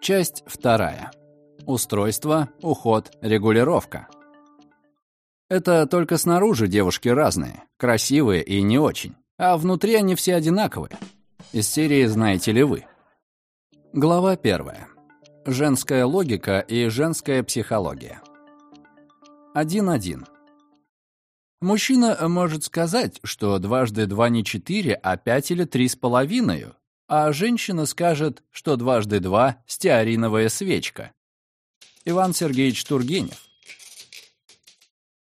Часть вторая. Устройство, уход, регулировка. Это только снаружи девушки разные, красивые и не очень, а внутри они все одинаковые. Из серии «Знаете ли вы?». Глава первая. Женская логика и женская психология. 1.1. Мужчина может сказать, что дважды два не четыре, а пять или три с половиной, а женщина скажет, что дважды два — стеариновая свечка. Иван Сергеевич Тургенев.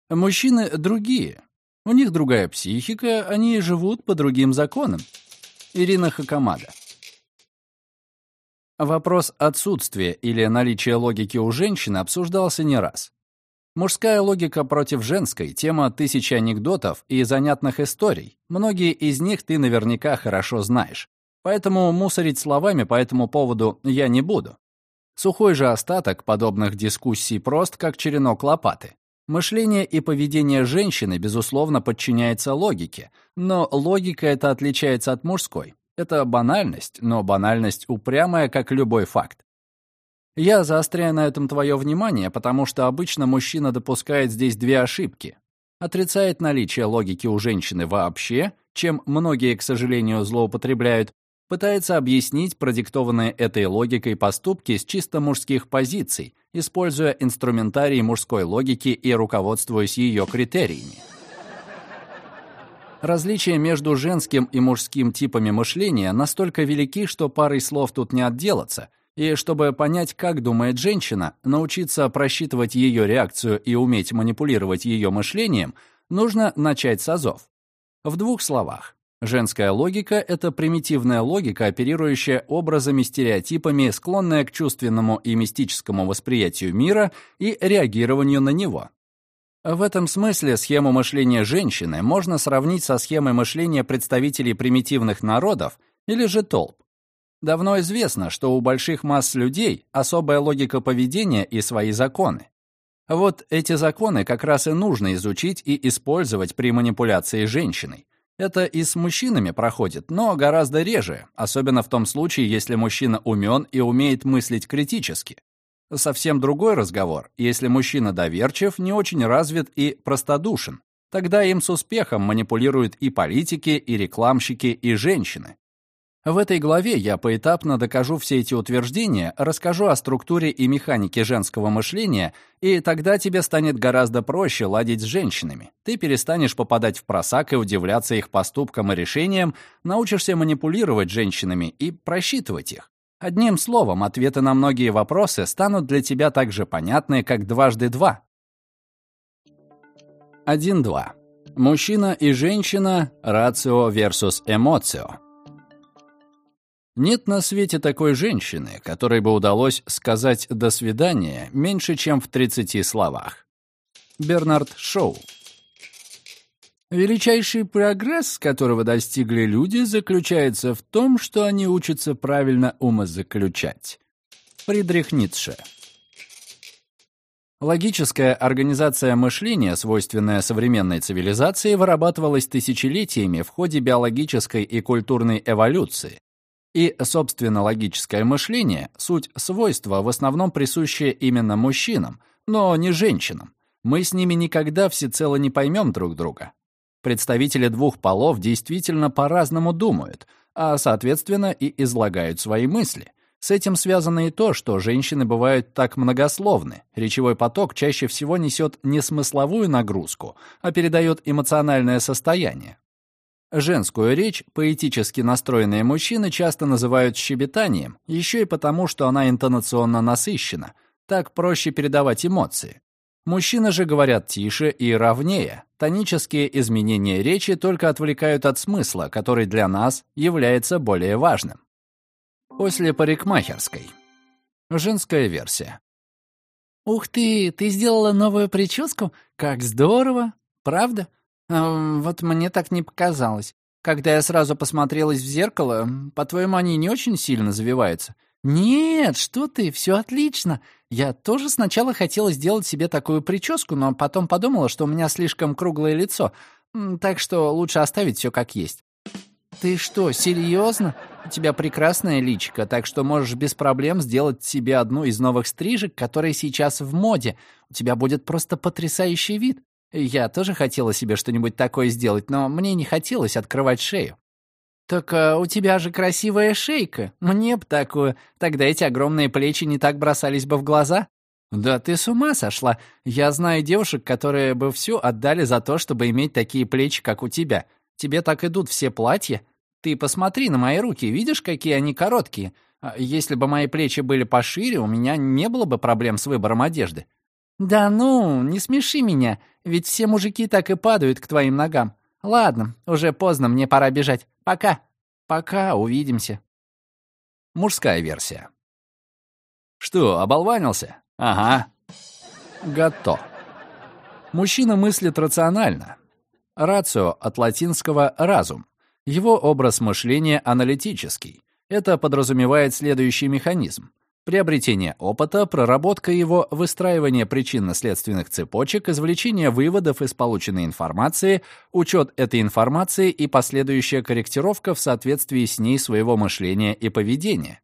Мужчины другие. У них другая психика, они живут по другим законам. Ирина Хакамада. Вопрос отсутствия или наличия логики у женщины обсуждался не раз. Мужская логика против женской — тема тысячи анекдотов и занятных историй. Многие из них ты наверняка хорошо знаешь. Поэтому мусорить словами по этому поводу я не буду. Сухой же остаток подобных дискуссий прост, как черенок лопаты. Мышление и поведение женщины, безусловно, подчиняется логике, но логика эта отличается от мужской. Это банальность, но банальность упрямая, как любой факт. Я заостряю на этом твое внимание, потому что обычно мужчина допускает здесь две ошибки. Отрицает наличие логики у женщины вообще, чем многие, к сожалению, злоупотребляют, пытается объяснить продиктованные этой логикой поступки с чисто мужских позиций, используя инструментарий мужской логики и руководствуясь ее критериями. Различия между женским и мужским типами мышления настолько велики, что парой слов тут не отделаться — и чтобы понять, как думает женщина, научиться просчитывать ее реакцию и уметь манипулировать ее мышлением, нужно начать с азов. В двух словах. Женская логика — это примитивная логика, оперирующая образами, стереотипами, склонная к чувственному и мистическому восприятию мира и реагированию на него. В этом смысле схему мышления женщины можно сравнить со схемой мышления представителей примитивных народов или же толп. Давно известно, что у больших масс людей особая логика поведения и свои законы. Вот эти законы как раз и нужно изучить и использовать при манипуляции женщиной. Это и с мужчинами проходит, но гораздо реже, особенно в том случае, если мужчина умен и умеет мыслить критически. Совсем другой разговор, если мужчина доверчив, не очень развит и простодушен. Тогда им с успехом манипулируют и политики, и рекламщики, и женщины. В этой главе я поэтапно докажу все эти утверждения, расскажу о структуре и механике женского мышления, и тогда тебе станет гораздо проще ладить с женщинами. Ты перестанешь попадать в просак и удивляться их поступкам и решениям, научишься манипулировать женщинами и просчитывать их. Одним словом, ответы на многие вопросы станут для тебя так же понятны, как дважды два. 1.2. Мужчина и женщина, рацио versus эмоцио. Нет на свете такой женщины, которой бы удалось сказать «до свидания» меньше, чем в 30 словах. Бернард Шоу Величайший прогресс, которого достигли люди, заключается в том, что они учатся правильно умозаключать. Фридрих Ницше Логическая организация мышления, свойственная современной цивилизации, вырабатывалась тысячелетиями в ходе биологической и культурной эволюции, и, собственно, логическое мышление — суть свойства, в основном присущее именно мужчинам, но не женщинам. Мы с ними никогда всецело не поймем друг друга. Представители двух полов действительно по-разному думают, а, соответственно, и излагают свои мысли. С этим связано и то, что женщины бывают так многословны. Речевой поток чаще всего несет не смысловую нагрузку, а передает эмоциональное состояние. Женскую речь поэтически настроенные мужчины часто называют щебетанием, еще и потому, что она интонационно насыщена. Так проще передавать эмоции. Мужчины же говорят тише и ровнее. Тонические изменения речи только отвлекают от смысла, который для нас является более важным. После парикмахерской. Женская версия. «Ух ты, ты сделала новую прическу? Как здорово! Правда? «Вот мне так не показалось. Когда я сразу посмотрелась в зеркало, по-твоему, они не очень сильно завиваются?» «Нет, что ты, все отлично. Я тоже сначала хотела сделать себе такую прическу, но потом подумала, что у меня слишком круглое лицо, так что лучше оставить все как есть». ты что, серьезно? У тебя прекрасная личико, так что можешь без проблем сделать себе одну из новых стрижек, которые сейчас в моде. У тебя будет просто потрясающий вид. Я тоже хотела себе что-нибудь такое сделать, но мне не хотелось открывать шею. «Так а, у тебя же красивая шейка. Мне б такую. Тогда эти огромные плечи не так бросались бы в глаза». «Да ты с ума сошла. Я знаю девушек, которые бы все отдали за то, чтобы иметь такие плечи, как у тебя. Тебе так идут все платья. Ты посмотри на мои руки, видишь, какие они короткие? А если бы мои плечи были пошире, у меня не было бы проблем с выбором одежды». «Да ну, не смеши меня, ведь все мужики так и падают к твоим ногам. Ладно, уже поздно, мне пора бежать. Пока. Пока, увидимся». Мужская версия. «Что, оболванился? Ага. Гато. Мужчина мыслит рационально. Рацио от латинского «разум». Его образ мышления аналитический. Это подразумевает следующий механизм. Приобретение опыта, проработка его, выстраивание причинно-следственных цепочек, извлечение выводов из полученной информации, учет этой информации и последующая корректировка в соответствии с ней своего мышления и поведения.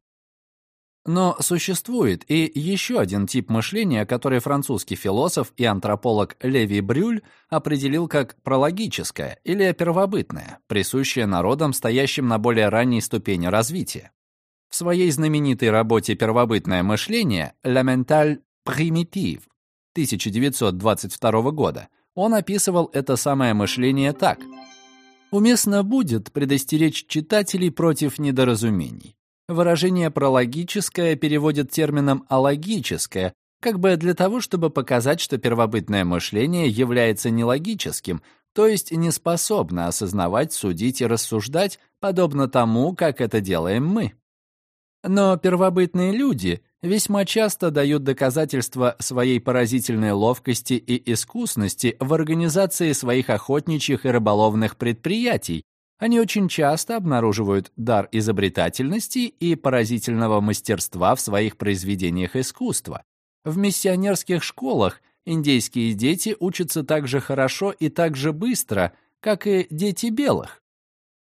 Но существует и еще один тип мышления, который французский философ и антрополог Леви Брюль определил как прологическое или первобытное, присущее народам, стоящим на более ранней ступени развития. В своей знаменитой работе «Первобытное мышление» «La mental primitive» 1922 года он описывал это самое мышление так. Уместно будет предостеречь читателей против недоразумений. Выражение «прологическое» переводит термином «алогическое», как бы для того, чтобы показать, что первобытное мышление является нелогическим, то есть не способно осознавать, судить и рассуждать, подобно тому, как это делаем мы. Но первобытные люди весьма часто дают доказательства своей поразительной ловкости и искусности в организации своих охотничьих и рыболовных предприятий, они очень часто обнаруживают дар изобретательности и поразительного мастерства в своих произведениях искусства. В миссионерских школах индейские дети учатся так же хорошо и так же быстро, как и дети белых.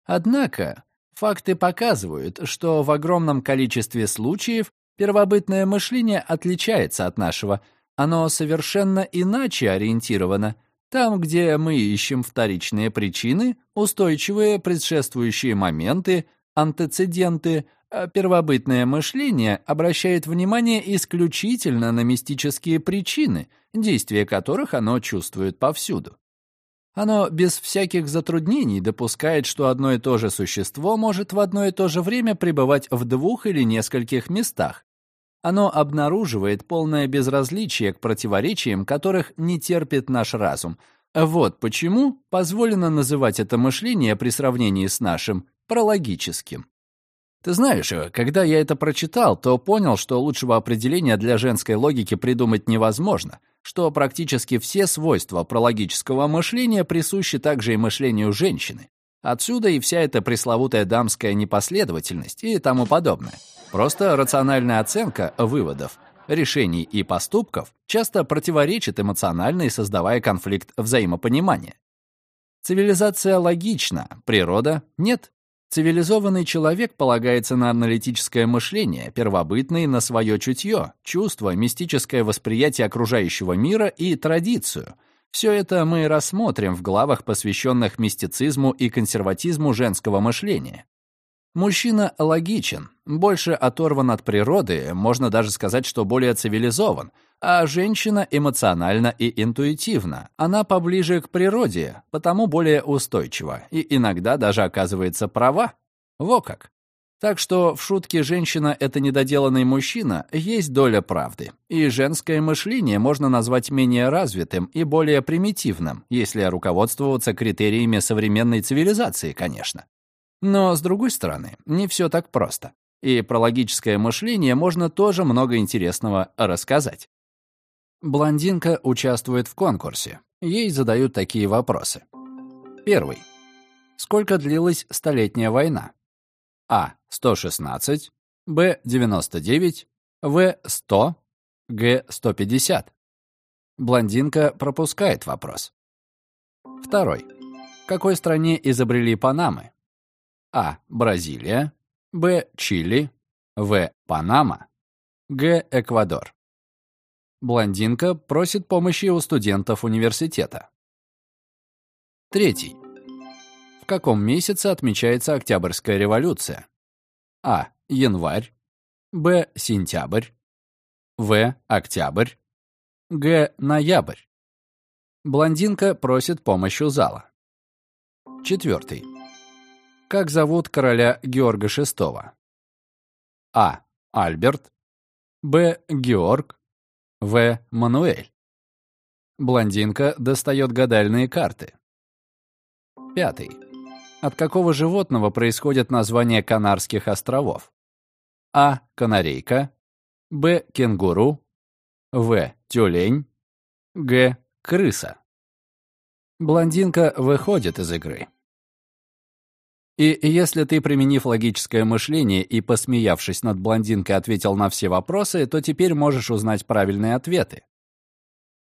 Однако факты показывают, что в огромном количестве случаев первобытное мышление отличается от нашего, оно совершенно иначе ориентировано – там, где мы ищем вторичные причины, устойчивые предшествующие моменты, антецеденты, а первобытное мышление обращает внимание исключительно на мистические причины, действия которых оно чувствует повсюду. Оно без всяких затруднений допускает, что одно и то же существо может в одно и то же время пребывать в двух или нескольких местах, оно обнаруживает полное безразличие к противоречиям, которых не терпит наш разум. Вот почему позволено называть это мышление при сравнении с нашим прологическим. Ты знаешь, когда я это прочитал, то понял, что лучшего определения для женской логики придумать невозможно, что практически все свойства прологического мышления присущи также и мышлению женщины. Отсюда и вся эта пресловутая дамская непоследовательность и тому подобное. Просто рациональная оценка выводов, решений и поступков часто противоречит эмоциональной, создавая конфликт взаимопонимания. Цивилизация логична, природа — нет. Цивилизованный человек полагается на аналитическое мышление, первобытный — на свое чутье, чувство, мистическое восприятие окружающего мира и традицию. Все это мы рассмотрим в главах, посвященных мистицизму и консерватизму женского мышления. Мужчина логичен, больше оторван от природы, можно даже сказать, что более цивилизован, а женщина эмоциональна и интуитивна. Она поближе к природе, потому более устойчива и иногда даже оказывается права. Во как. Так что в шутке «женщина — это недоделанный мужчина» есть доля правды. И женское мышление можно назвать менее развитым и более примитивным, если руководствоваться критериями современной цивилизации, конечно. Но, с другой стороны, не все так просто. И про логическое мышление можно тоже много интересного рассказать. Блондинка участвует в конкурсе. Ей задают такие вопросы. Первый. Сколько длилась Столетняя война? А. 116, Б. 99, В. 100, Г. 150. Блондинка пропускает вопрос. Второй. В какой стране изобрели Панамы? А. Бразилия. Б. Чили. В. Панама. Г. Эквадор. Блондинка просит помощи у студентов университета. Третий. В каком месяце отмечается Октябрьская революция? А. Январь. Б. Сентябрь. В. Октябрь. Г. Ноябрь. Блондинка просит помощь у зала. Четвертый. Как зовут короля Георга VI? А. Альберт. Б. Георг. В. Мануэль. Блондинка достает гадальные карты. Пятый. От какого животного происходит название Канарских островов? А. Канарейка. Б. Кенгуру. В. Тюлень. Г. Крыса. Блондинка выходит из игры. И если ты, применив логическое мышление и посмеявшись над блондинкой, ответил на все вопросы, то теперь можешь узнать правильные ответы.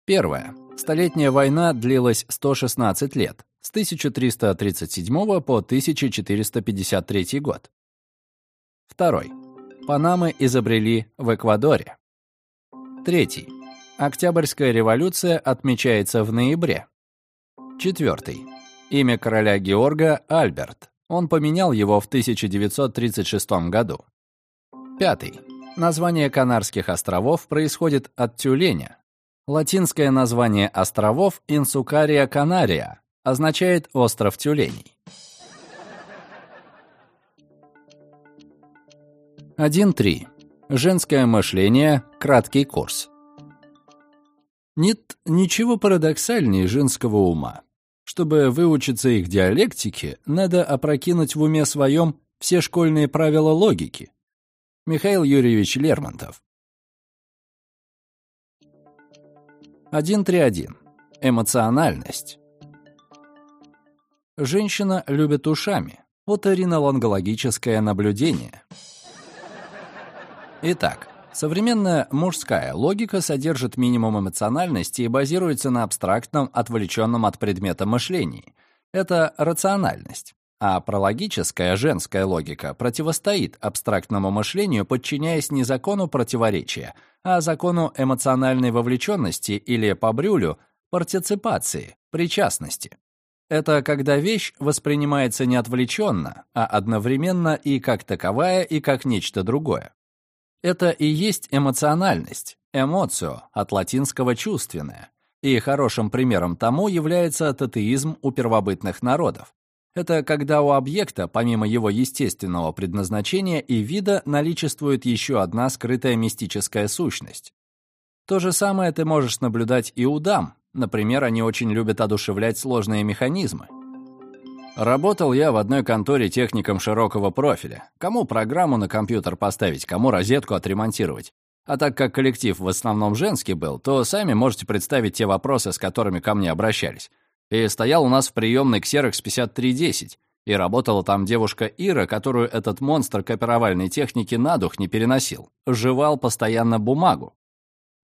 Первое. Столетняя война длилась 116 лет, с 1337 по 1453 год. Второй. Панамы изобрели в Эквадоре. Третий. Октябрьская революция отмечается в ноябре. Четвертый. Имя короля Георга – Альберт. Он поменял его в 1936 году. Пятый. Название Канарских островов происходит от тюленя. Латинское название островов – Инсукария Канария, означает «остров тюленей». 1.3. Женское мышление. Краткий курс. Нет ничего парадоксальнее женского ума. Чтобы выучиться их диалектике, надо опрокинуть в уме своем все школьные правила логики. Михаил Юрьевич Лермонтов. 1.3.1. Эмоциональность. Женщина любит ушами. Оторинолонгологическое наблюдение. Итак, Современная мужская логика содержит минимум эмоциональности и базируется на абстрактном, отвлеченном от предмета мышлении. Это рациональность. А прологическая женская логика противостоит абстрактному мышлению, подчиняясь не закону противоречия, а закону эмоциональной вовлеченности или, по Брюлю, партиципации, причастности. Это когда вещь воспринимается не отвлеченно, а одновременно и как таковая, и как нечто другое. Это и есть эмоциональность, эмоцио, от латинского «чувственное». И хорошим примером тому является татеизм у первобытных народов. Это когда у объекта, помимо его естественного предназначения и вида, наличествует еще одна скрытая мистическая сущность. То же самое ты можешь наблюдать и у дам. Например, они очень любят одушевлять сложные механизмы. Работал я в одной конторе техником широкого профиля. Кому программу на компьютер поставить, кому розетку отремонтировать. А так как коллектив в основном женский был, то сами можете представить те вопросы, с которыми ко мне обращались. И стоял у нас в приемной Xerox 5310, и работала там девушка Ира, которую этот монстр копировальной техники на дух не переносил. Жевал постоянно бумагу.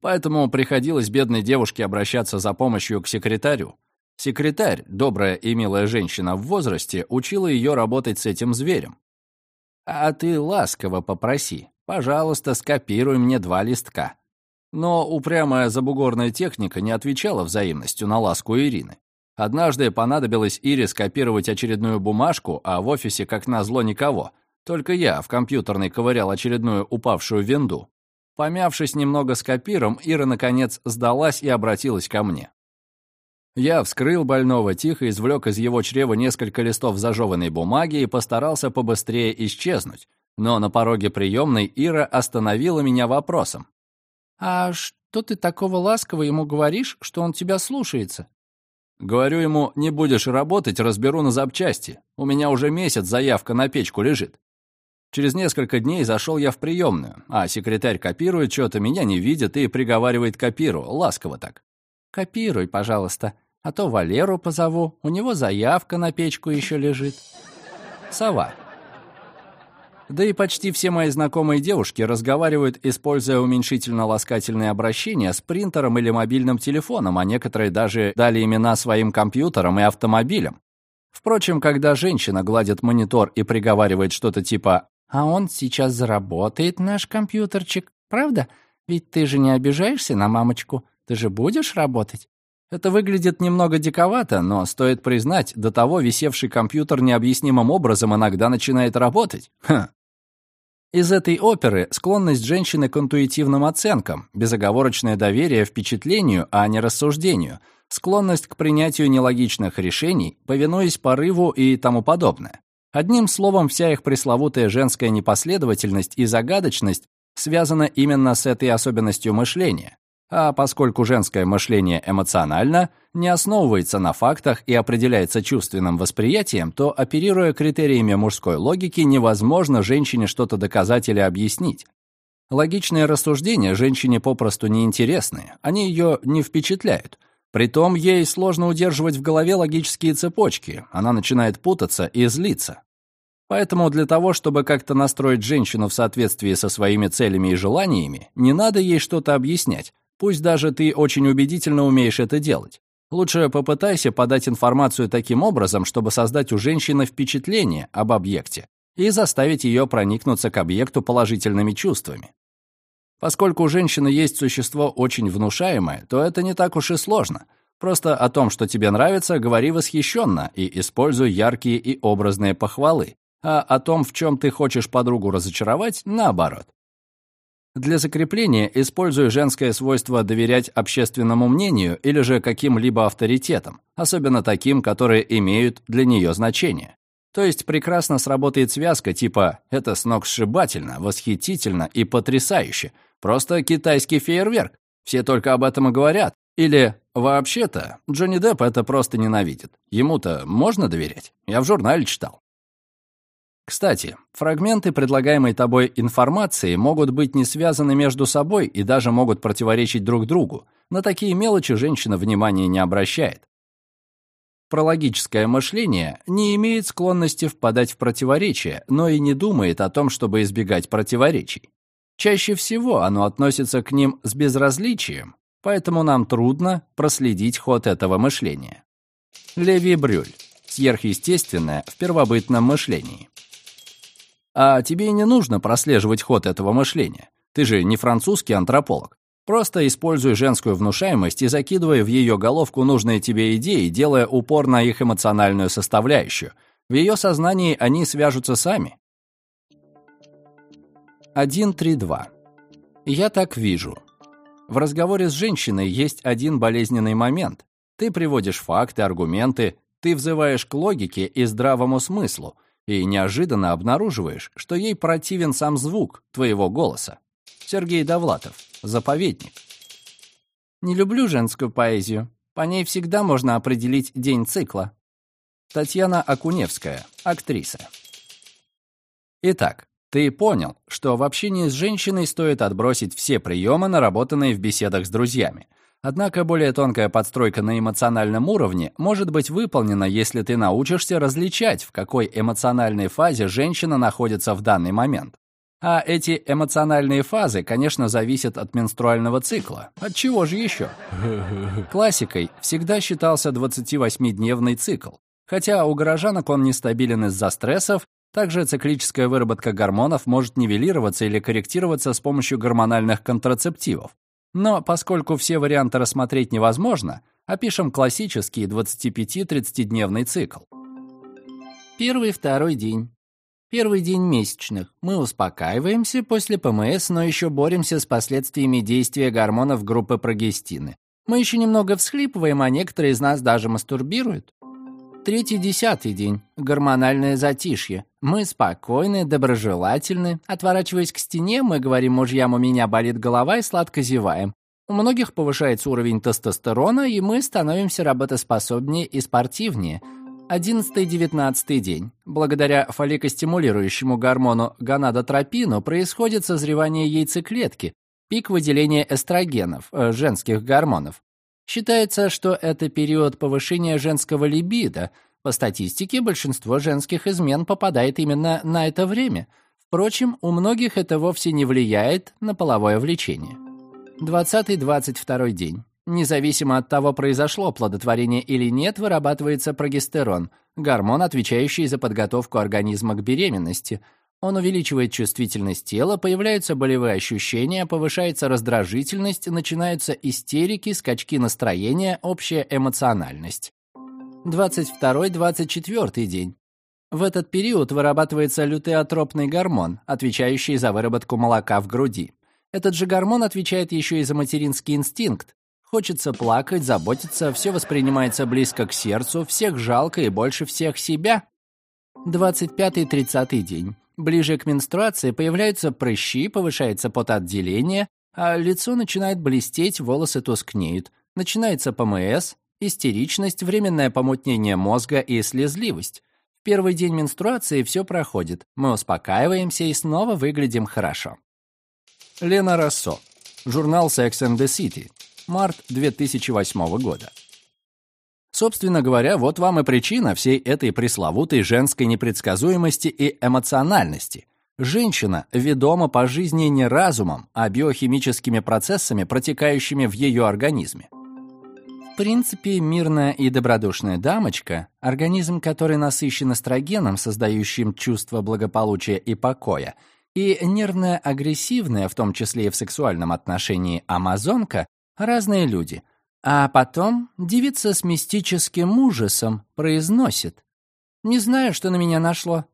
Поэтому приходилось бедной девушке обращаться за помощью к секретарю. Секретарь, добрая и милая женщина в возрасте, учила ее работать с этим зверем. «А ты ласково попроси, пожалуйста, скопируй мне два листка». Но упрямая забугорная техника не отвечала взаимностью на ласку Ирины. Однажды понадобилось Ире скопировать очередную бумажку, а в офисе, как назло, никого. Только я в компьютерной ковырял очередную упавшую винду. Помявшись немного с копиром, Ира, наконец, сдалась и обратилась ко мне. Я вскрыл больного, тихо извлек из его чрева несколько листов зажеванной бумаги и постарался побыстрее исчезнуть. Но на пороге приемной Ира остановила меня вопросом. «А что ты такого ласкового ему говоришь, что он тебя слушается?» Говорю ему, не будешь работать, разберу на запчасти. У меня уже месяц заявка на печку лежит. Через несколько дней зашел я в приемную, а секретарь копирует что-то, меня не видит и приговаривает копиру, ласково так. «Копируй, пожалуйста, а то Валеру позову, у него заявка на печку еще лежит. Сова. Да и почти все мои знакомые девушки разговаривают, используя уменьшительно-ласкательные обращения с принтером или мобильным телефоном, а некоторые даже дали имена своим компьютерам и автомобилям. Впрочем, когда женщина гладит монитор и приговаривает что-то типа «А он сейчас заработает, наш компьютерчик, правда? Ведь ты же не обижаешься на мамочку, ты же будешь работать?» Это выглядит немного диковато, но стоит признать, до того висевший компьютер необъяснимым образом иногда начинает работать. Ха. Из этой оперы склонность женщины к интуитивным оценкам, безоговорочное доверие впечатлению, а не рассуждению, склонность к принятию нелогичных решений, повинуясь порыву и тому подобное. Одним словом, вся их пресловутая женская непоследовательность и загадочность связана именно с этой особенностью мышления. А поскольку женское мышление эмоционально, не основывается на фактах и определяется чувственным восприятием, то, оперируя критериями мужской логики, невозможно женщине что-то доказать или объяснить. Логичные рассуждения женщине попросту неинтересны, они ее не впечатляют. Притом ей сложно удерживать в голове логические цепочки, она начинает путаться и злиться. Поэтому для того, чтобы как-то настроить женщину в соответствии со своими целями и желаниями, не надо ей что-то объяснять, Пусть даже ты очень убедительно умеешь это делать. Лучше попытайся подать информацию таким образом, чтобы создать у женщины впечатление об объекте и заставить ее проникнуться к объекту положительными чувствами. Поскольку у женщины есть существо очень внушаемое, то это не так уж и сложно. Просто о том, что тебе нравится, говори восхищенно и используй яркие и образные похвалы. А о том, в чем ты хочешь подругу разочаровать, наоборот. Для закрепления используй женское свойство доверять общественному мнению или же каким-либо авторитетам, особенно таким, которые имеют для нее значение. То есть прекрасно сработает связка типа «это сногсшибательно, восхитительно и потрясающе», просто китайский фейерверк, все только об этом и говорят. Или «вообще-то Джонни Депп это просто ненавидит, ему-то можно доверять, я в журнале читал». Кстати, фрагменты предлагаемой тобой информации могут быть не связаны между собой и даже могут противоречить друг другу. На такие мелочи женщина внимания не обращает. Прологическое мышление не имеет склонности впадать в противоречия, но и не думает о том, чтобы избегать противоречий. Чаще всего оно относится к ним с безразличием, поэтому нам трудно проследить ход этого мышления. Леви Брюль. Сверхъестественное в первобытном мышлении. А тебе не нужно прослеживать ход этого мышления. Ты же не французский антрополог. Просто используй женскую внушаемость и закидывай в ее головку нужные тебе идеи, делая упор на их эмоциональную составляющую. В ее сознании они свяжутся сами. 1.3.2. Я так вижу. В разговоре с женщиной есть один болезненный момент. Ты приводишь факты, аргументы, ты взываешь к логике и здравому смыслу, и неожиданно обнаруживаешь, что ей противен сам звук твоего голоса. Сергей Довлатов, заповедник. Не люблю женскую поэзию. По ней всегда можно определить день цикла. Татьяна Акуневская, актриса. Итак, ты понял, что в общении с женщиной стоит отбросить все приемы, наработанные в беседах с друзьями – Однако более тонкая подстройка на эмоциональном уровне может быть выполнена, если ты научишься различать, в какой эмоциональной фазе женщина находится в данный момент. А эти эмоциональные фазы, конечно, зависят от менструального цикла. От чего же еще? Классикой всегда считался 28-дневный цикл. Хотя у горожанок он нестабилен из-за стрессов, также циклическая выработка гормонов может нивелироваться или корректироваться с помощью гормональных контрацептивов. Но поскольку все варианты рассмотреть невозможно, опишем классический 25-30-дневный цикл. Первый второй день. Первый день месячных. Мы успокаиваемся после ПМС, но еще боремся с последствиями действия гормонов группы прогестины. Мы еще немного всхлипываем, а некоторые из нас даже мастурбируют. Третий десятый день. Гормональное затишье. Мы спокойны, доброжелательны. Отворачиваясь к стене, мы говорим мужьям «у меня болит голова» и сладко зеваем. У многих повышается уровень тестостерона, и мы становимся работоспособнее и спортивнее. Одиннадцатый-девятнадцатый день. Благодаря фолликостимулирующему гормону гонадотропину происходит созревание яйцеклетки, пик выделения эстрогенов, э, женских гормонов. Считается, что это период повышения женского либидо. По статистике, большинство женских измен попадает именно на это время. Впрочем, у многих это вовсе не влияет на половое влечение. 20-22 день. Независимо от того, произошло плодотворение или нет, вырабатывается прогестерон. гормон, отвечающий за подготовку организма к беременности. Он увеличивает чувствительность тела, появляются болевые ощущения, повышается раздражительность, начинаются истерики, скачки настроения, общая эмоциональность. 22-24 день. В этот период вырабатывается лютеотропный гормон, отвечающий за выработку молока в груди. Этот же гормон отвечает еще и за материнский инстинкт. Хочется плакать, заботиться, все воспринимается близко к сердцу, всех жалко и больше всех себя. 25-30 день. Ближе к менструации появляются прыщи, повышается потоотделение, а лицо начинает блестеть, волосы тускнеют. Начинается ПМС, истеричность, временное помутнение мозга и слезливость первый день менструации все проходит, мы успокаиваемся и снова выглядим хорошо. Лена Рассо. Журнал Sex and the City. Март 2008 года. Собственно говоря, вот вам и причина всей этой пресловутой женской непредсказуемости и эмоциональности. Женщина ведома по жизни не разумом, а биохимическими процессами, протекающими в ее организме. В принципе, мирная и добродушная дамочка, организм, который насыщен эстрогеном, создающим чувство благополучия и покоя, и нервная агрессивная, в том числе и в сексуальном отношении, амазонка — разные люди. А потом девица с мистическим ужасом произносит «Не знаю, что на меня нашло».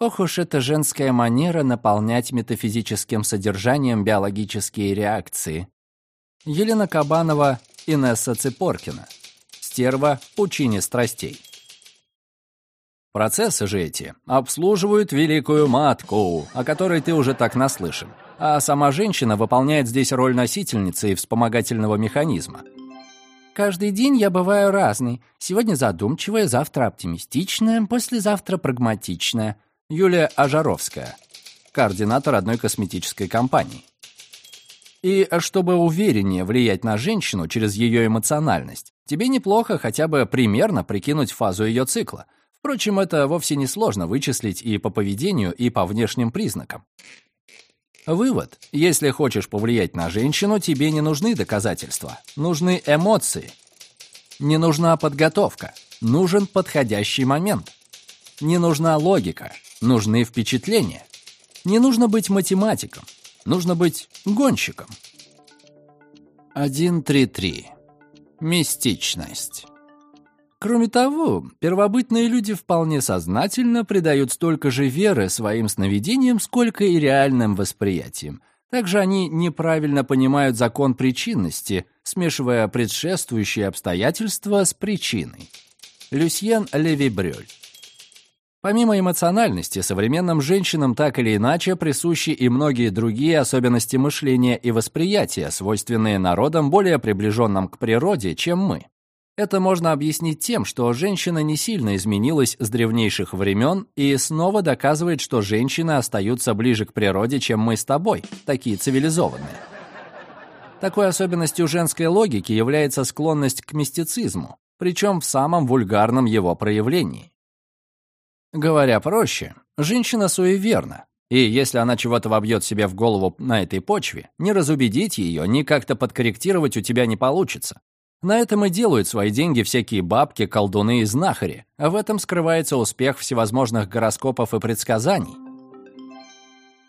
Ох уж эта женская манера наполнять метафизическим содержанием биологические реакции. Елена Кабанова Инесса Цепоркина. Стерва пучине страстей. Процессы же эти обслуживают великую матку, о которой ты уже так наслышан. А сама женщина выполняет здесь роль носительницы и вспомогательного механизма. Каждый день я бываю разный. Сегодня задумчивая, завтра оптимистичная, послезавтра прагматичная. Юлия Ажаровская, координатор одной косметической компании. И чтобы увереннее влиять на женщину через ее эмоциональность, тебе неплохо хотя бы примерно прикинуть фазу ее цикла. Впрочем, это вовсе не сложно вычислить и по поведению, и по внешним признакам. Вывод. Если хочешь повлиять на женщину, тебе не нужны доказательства. Нужны эмоции. Не нужна подготовка. Нужен подходящий момент. Не нужна логика. Нужны впечатления. Не нужно быть математиком. Нужно быть гонщиком. 1.3.3. Мистичность. Кроме того, первобытные люди вполне сознательно придают столько же веры своим сновидениям, сколько и реальным восприятиям. Также они неправильно понимают закон причинности, смешивая предшествующие обстоятельства с причиной. Люсьен Леви-Брёль. Помимо эмоциональности, современным женщинам так или иначе присущи и многие другие особенности мышления и восприятия, свойственные народам, более приближенным к природе, чем мы. Это можно объяснить тем, что женщина не сильно изменилась с древнейших времен и снова доказывает, что женщины остаются ближе к природе, чем мы с тобой, такие цивилизованные. Такой особенностью женской логики является склонность к мистицизму, причем в самом вульгарном его проявлении. Говоря проще, женщина суеверна, и если она чего-то вобьет себе в голову на этой почве, не разубедить ее, ни как-то подкорректировать у тебя не получится. На этом и делают свои деньги всякие бабки, колдуны и знахари, а в этом скрывается успех всевозможных гороскопов и предсказаний.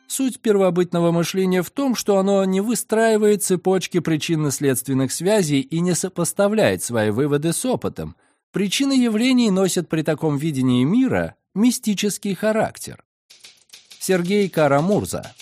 Суть первобытного мышления в том, что оно не выстраивает цепочки причинно-следственных связей и не сопоставляет свои выводы с опытом. Причины явлений носят при таком видении мира мистический характер. Сергей Карамурза.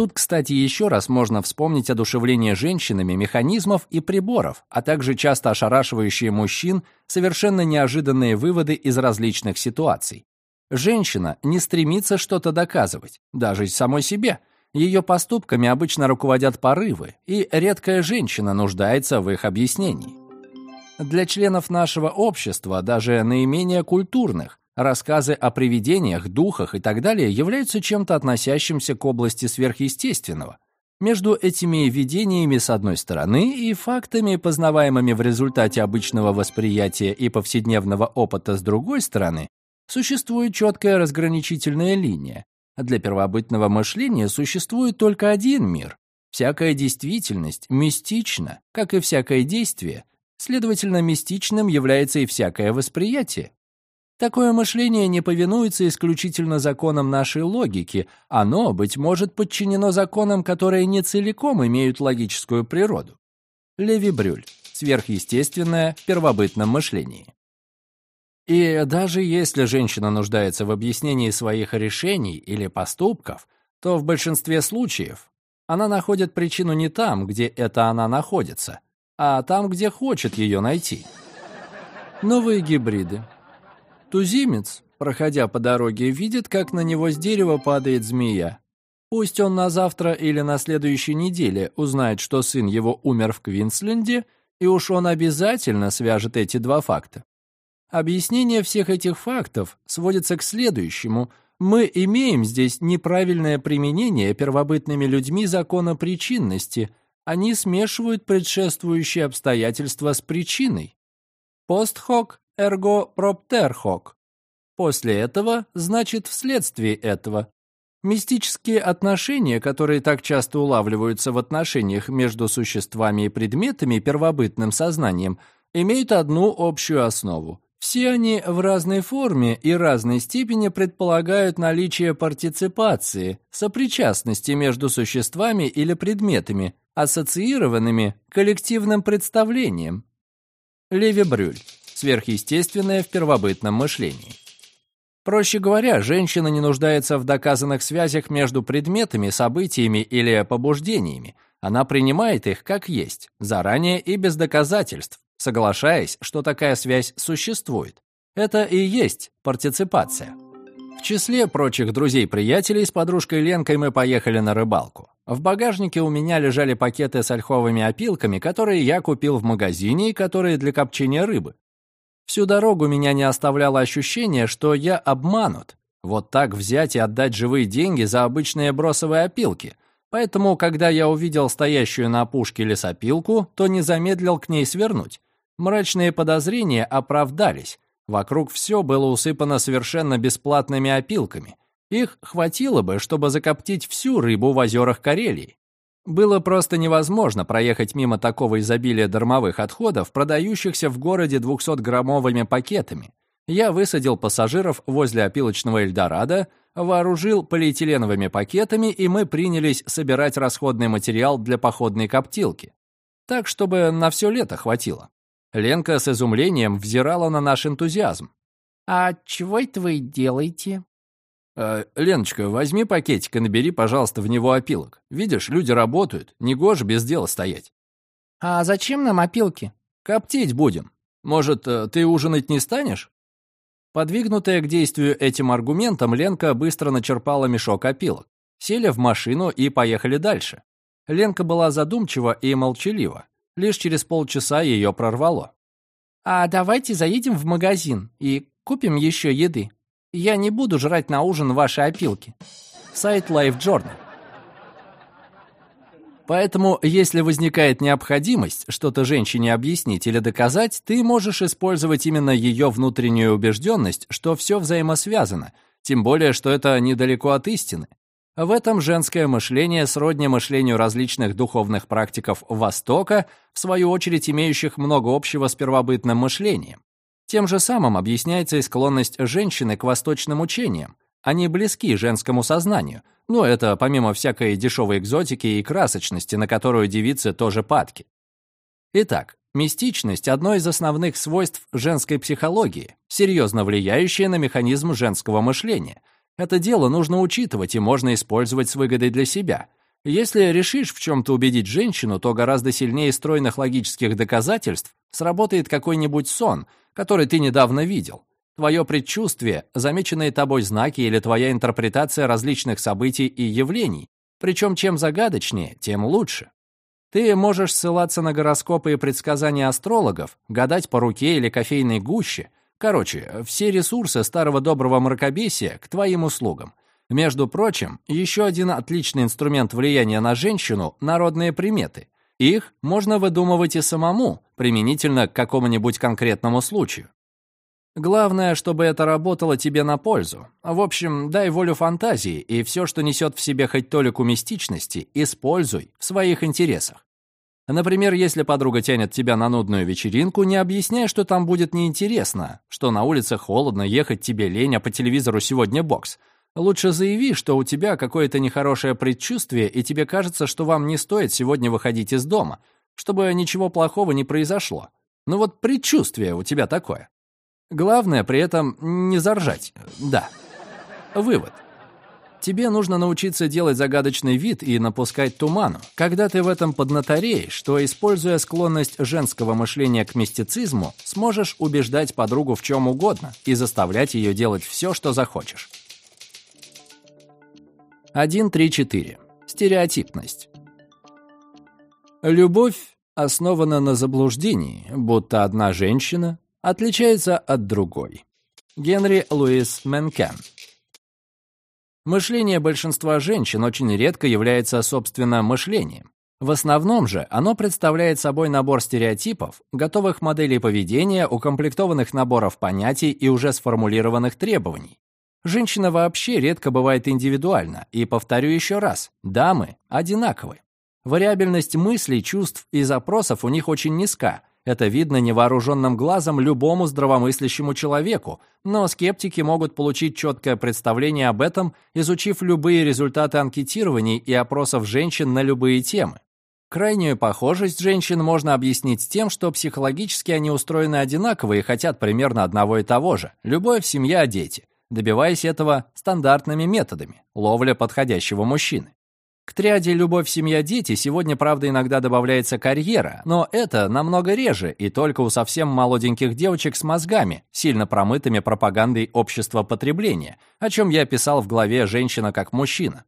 Тут, кстати, еще раз можно вспомнить одушевление женщинами механизмов и приборов, а также часто ошарашивающие мужчин совершенно неожиданные выводы из различных ситуаций. Женщина не стремится что-то доказывать, даже самой себе. Ее поступками обычно руководят порывы, и редкая женщина нуждается в их объяснении. Для членов нашего общества, даже наименее культурных, Рассказы о привидениях, духах и так далее являются чем-то относящимся к области сверхъестественного. Между этими видениями с одной стороны и фактами, познаваемыми в результате обычного восприятия и повседневного опыта с другой стороны, существует четкая разграничительная линия. Для первобытного мышления существует только один мир. Всякая действительность мистична, как и всякое действие, Следовательно, мистичным является и всякое восприятие. Такое мышление не повинуется исключительно законам нашей логики, оно, быть может, подчинено законам, которые не целиком имеют логическую природу. Леви Брюль. Сверхъестественное в первобытном мышлении. И даже если женщина нуждается в объяснении своих решений или поступков, то в большинстве случаев она находит причину не там, где это она находится, а там, где хочет ее найти. Новые гибриды, Тузимец, проходя по дороге, видит, как на него с дерева падает змея. Пусть он на завтра или на следующей неделе узнает, что сын его умер в Квинсленде, и уж он обязательно свяжет эти два факта. Объяснение всех этих фактов сводится к следующему. Мы имеем здесь неправильное применение первобытными людьми закона причинности. Они смешивают предшествующие обстоятельства с причиной. Постхок ergo propter hoc. После этого значит вследствие этого. Мистические отношения, которые так часто улавливаются в отношениях между существами и предметами первобытным сознанием, имеют одну общую основу. Все они в разной форме и разной степени предполагают наличие партиципации, сопричастности между существами или предметами, ассоциированными коллективным представлением. Леви Брюль сверхъестественное в первобытном мышлении. Проще говоря, женщина не нуждается в доказанных связях между предметами, событиями или побуждениями. Она принимает их как есть, заранее и без доказательств, соглашаясь, что такая связь существует. Это и есть партиципация. В числе прочих друзей-приятелей с подружкой Ленкой мы поехали на рыбалку. В багажнике у меня лежали пакеты с ольховыми опилками, которые я купил в магазине и которые для копчения рыбы. Всю дорогу меня не оставляло ощущение, что я обманут. Вот так взять и отдать живые деньги за обычные бросовые опилки. Поэтому, когда я увидел стоящую на опушке лесопилку, то не замедлил к ней свернуть. Мрачные подозрения оправдались. Вокруг все было усыпано совершенно бесплатными опилками. Их хватило бы, чтобы закоптить всю рыбу в озерах Карелии. Было просто невозможно проехать мимо такого изобилия дармовых отходов, продающихся в городе 200-граммовыми пакетами. Я высадил пассажиров возле опилочного Эльдорадо, вооружил полиэтиленовыми пакетами, и мы принялись собирать расходный материал для походной коптилки. Так, чтобы на все лето хватило. Ленка с изумлением взирала на наш энтузиазм. «А чего это вы делаете?» «Э, «Леночка, возьми пакетик и набери, пожалуйста, в него опилок. Видишь, люди работают, негоже без дела стоять». «А зачем нам опилки?» «Коптить будем. Может, э, ты ужинать не станешь?» Подвигнутая к действию этим аргументом, Ленка быстро начерпала мешок опилок. Сели в машину и поехали дальше. Ленка была задумчива и молчалива. Лишь через полчаса ее прорвало. «А давайте заедем в магазин и купим еще еды», я не буду жрать на ужин ваши опилки. Сайт Life Journal. Поэтому, если возникает необходимость что-то женщине объяснить или доказать, ты можешь использовать именно ее внутреннюю убежденность, что все взаимосвязано, тем более, что это недалеко от истины. В этом женское мышление сродни мышлению различных духовных практиков Востока, в свою очередь имеющих много общего с первобытным мышлением. Тем же самым объясняется и склонность женщины к восточным учениям. Они близки женскому сознанию, но это помимо всякой дешевой экзотики и красочности, на которую девицы тоже падки. Итак, мистичность – одно из основных свойств женской психологии, серьезно влияющее на механизм женского мышления. Это дело нужно учитывать и можно использовать с выгодой для себя. Если решишь в чем-то убедить женщину, то гораздо сильнее стройных логических доказательств сработает какой-нибудь сон – который ты недавно видел. Твое предчувствие, замеченные тобой знаки или твоя интерпретация различных событий и явлений. Причем чем загадочнее, тем лучше. Ты можешь ссылаться на гороскопы и предсказания астрологов, гадать по руке или кофейной гуще. Короче, все ресурсы старого доброго мракобесия к твоим услугам. Между прочим, еще один отличный инструмент влияния на женщину – народные приметы – их можно выдумывать и самому, применительно к какому-нибудь конкретному случаю. Главное, чтобы это работало тебе на пользу. В общем, дай волю фантазии, и все, что несет в себе хоть толику мистичности, используй в своих интересах. Например, если подруга тянет тебя на нудную вечеринку, не объясняй, что там будет неинтересно, что на улице холодно, ехать тебе лень, а по телевизору сегодня бокс. Лучше заяви, что у тебя какое-то нехорошее предчувствие, и тебе кажется, что вам не стоит сегодня выходить из дома, чтобы ничего плохого не произошло. Ну вот предчувствие у тебя такое. Главное при этом не заржать. Да. Вывод. Тебе нужно научиться делать загадочный вид и напускать туману. Когда ты в этом поднатореешь, что, используя склонность женского мышления к мистицизму, сможешь убеждать подругу в чем угодно и заставлять ее делать все, что захочешь. 1.3.4. Стереотипность. Любовь основана на заблуждении, будто одна женщина отличается от другой. Генри Луис Менкен. Мышление большинства женщин очень редко является, собственно, мышлением. В основном же оно представляет собой набор стереотипов, готовых моделей поведения, укомплектованных наборов понятий и уже сформулированных требований. Женщина вообще редко бывает индивидуальна, и повторю еще раз, дамы одинаковы. Вариабельность мыслей, чувств и запросов у них очень низка, это видно невооруженным глазом любому здравомыслящему человеку, но скептики могут получить четкое представление об этом, изучив любые результаты анкетирований и опросов женщин на любые темы. Крайнюю похожесть женщин можно объяснить тем, что психологически они устроены одинаково и хотят примерно одного и того же – любовь, семья, дети, добиваясь этого стандартными методами – ловля подходящего мужчины. К триаде «любовь, семья, дети» сегодня, правда, иногда добавляется карьера, но это намного реже и только у совсем молоденьких девочек с мозгами, сильно промытыми пропагандой общества потребления, о чем я писал в главе «Женщина как мужчина».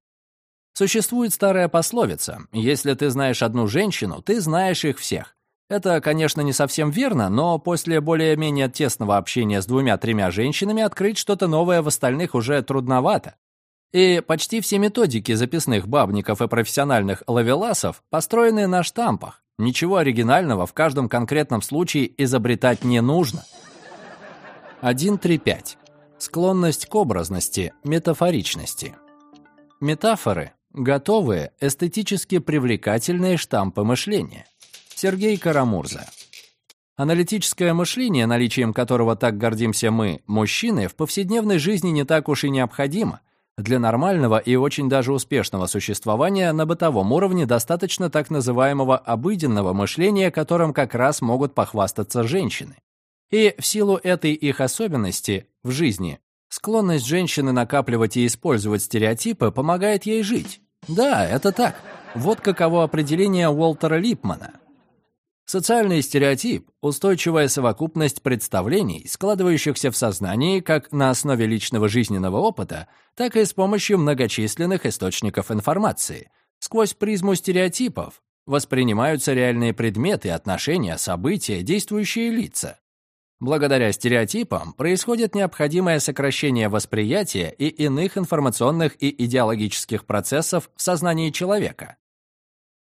Существует старая пословица «Если ты знаешь одну женщину, ты знаешь их всех». Это, конечно, не совсем верно, но после более-менее тесного общения с двумя-тремя женщинами открыть что-то новое в остальных уже трудновато. И почти все методики записных бабников и профессиональных лавеласов построены на штампах. Ничего оригинального в каждом конкретном случае изобретать не нужно. 1.3.5. Склонность к образности, метафоричности. Метафоры – готовые, эстетически привлекательные штампы мышления. Сергей Карамурза. Аналитическое мышление, наличием которого так гордимся мы, мужчины, в повседневной жизни не так уж и необходимо – для нормального и очень даже успешного существования на бытовом уровне достаточно так называемого обыденного мышления, которым как раз могут похвастаться женщины. И в силу этой их особенности в жизни склонность женщины накапливать и использовать стереотипы помогает ей жить. Да, это так. Вот каково определение Уолтера Липмана. Социальный стереотип – устойчивая совокупность представлений, складывающихся в сознании как на основе личного жизненного опыта, так и с помощью многочисленных источников информации. Сквозь призму стереотипов воспринимаются реальные предметы, отношения, события, действующие лица. Благодаря стереотипам происходит необходимое сокращение восприятия и иных информационных и идеологических процессов в сознании человека.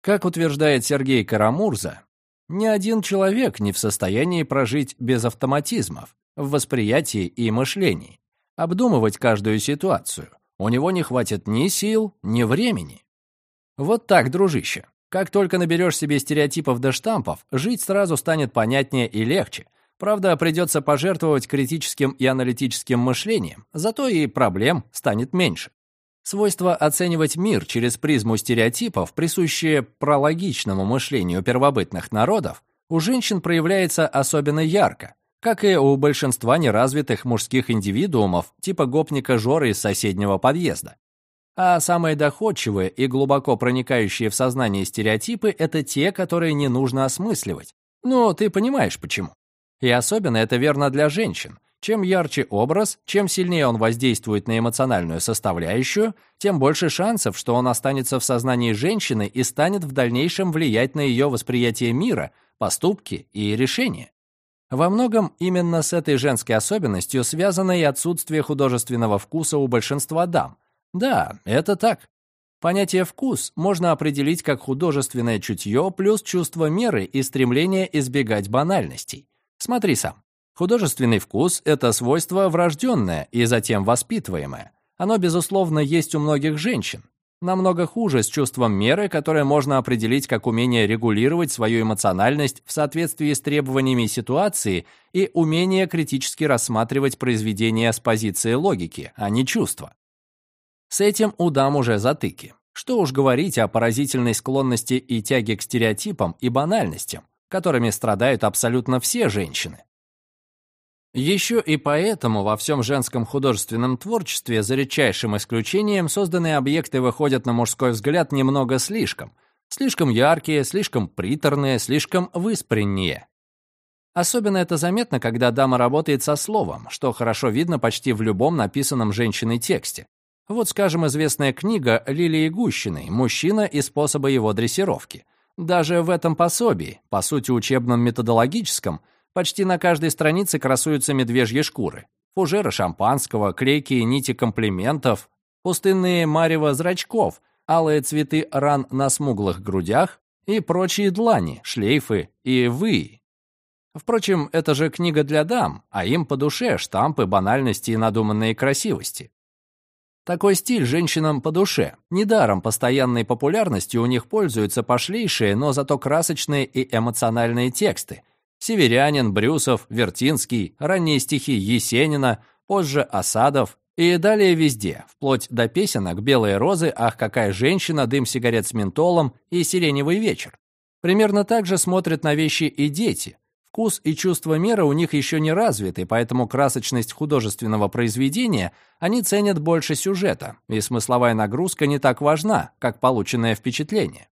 Как утверждает Сергей Карамурза, ни один человек не в состоянии прожить без автоматизмов в восприятии и мышлении, обдумывать каждую ситуацию. У него не хватит ни сил, ни времени. Вот так, дружище. Как только наберешь себе стереотипов до штампов, жить сразу станет понятнее и легче. Правда, придется пожертвовать критическим и аналитическим мышлением, зато и проблем станет меньше. Свойство оценивать мир через призму стереотипов, присущее прологичному мышлению первобытных народов, у женщин проявляется особенно ярко, как и у большинства неразвитых мужских индивидуумов типа гопника Жоры из соседнего подъезда. А самые доходчивые и глубоко проникающие в сознание стереотипы – это те, которые не нужно осмысливать. Ну, ты понимаешь почему. И особенно это верно для женщин – чем ярче образ, чем сильнее он воздействует на эмоциональную составляющую, тем больше шансов, что он останется в сознании женщины и станет в дальнейшем влиять на ее восприятие мира, поступки и решения. Во многом именно с этой женской особенностью связано и отсутствие художественного вкуса у большинства дам. Да, это так. Понятие «вкус» можно определить как художественное чутье плюс чувство меры и стремление избегать банальностей. Смотри сам. Художественный вкус — это свойство врожденное и затем воспитываемое. Оно, безусловно, есть у многих женщин. Намного хуже с чувством меры, которое можно определить как умение регулировать свою эмоциональность в соответствии с требованиями ситуации и умение критически рассматривать произведение с позиции логики, а не чувства. С этим у дам уже затыки. Что уж говорить о поразительной склонности и тяге к стереотипам и банальностям, которыми страдают абсолютно все женщины. Еще и поэтому во всем женском художественном творчестве, за редчайшим исключением, созданные объекты выходят на мужской взгляд немного слишком. Слишком яркие, слишком приторные, слишком выспренние. Особенно это заметно, когда дама работает со словом, что хорошо видно почти в любом написанном женщиной тексте. Вот, скажем, известная книга Лилии Гущиной «Мужчина и способы его дрессировки». Даже в этом пособии, по сути учебном методологическом, Почти на каждой странице красуются медвежьи шкуры. Фужеры шампанского, клейкие нити комплиментов, пустынные марево зрачков, алые цветы ран на смуглых грудях и прочие длани, шлейфы и вы. Впрочем, это же книга для дам, а им по душе штампы банальности и надуманные красивости. Такой стиль женщинам по душе. Недаром постоянной популярностью у них пользуются пошлейшие, но зато красочные и эмоциональные тексты, Северянин, Брюсов, Вертинский, ранние стихи Есенина, позже Осадов и далее везде, вплоть до песенок «Белые розы», «Ах, какая женщина», «Дым сигарет с ментолом» и «Сиреневый вечер». Примерно так же смотрят на вещи и дети. Вкус и чувство меры у них еще не развиты, поэтому красочность художественного произведения они ценят больше сюжета, и смысловая нагрузка не так важна, как полученное впечатление.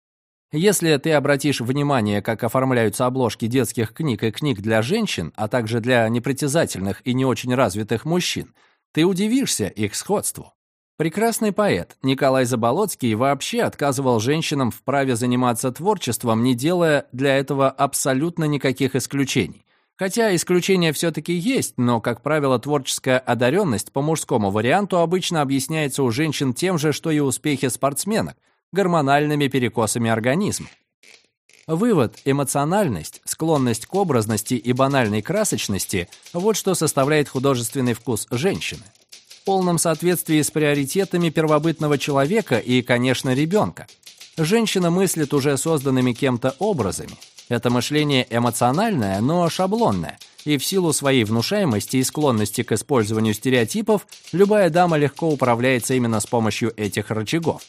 Если ты обратишь внимание, как оформляются обложки детских книг и книг для женщин, а также для непритязательных и не очень развитых мужчин, ты удивишься их сходству. Прекрасный поэт Николай Заболоцкий вообще отказывал женщинам в праве заниматься творчеством, не делая для этого абсолютно никаких исключений. Хотя исключения все-таки есть, но, как правило, творческая одаренность по мужскому варианту обычно объясняется у женщин тем же, что и успехи спортсменок – гормональными перекосами организма. Вывод – эмоциональность, склонность к образности и банальной красочности – вот что составляет художественный вкус женщины. В полном соответствии с приоритетами первобытного человека и, конечно, ребенка. Женщина мыслит уже созданными кем-то образами. Это мышление эмоциональное, но шаблонное, и в силу своей внушаемости и склонности к использованию стереотипов любая дама легко управляется именно с помощью этих рычагов.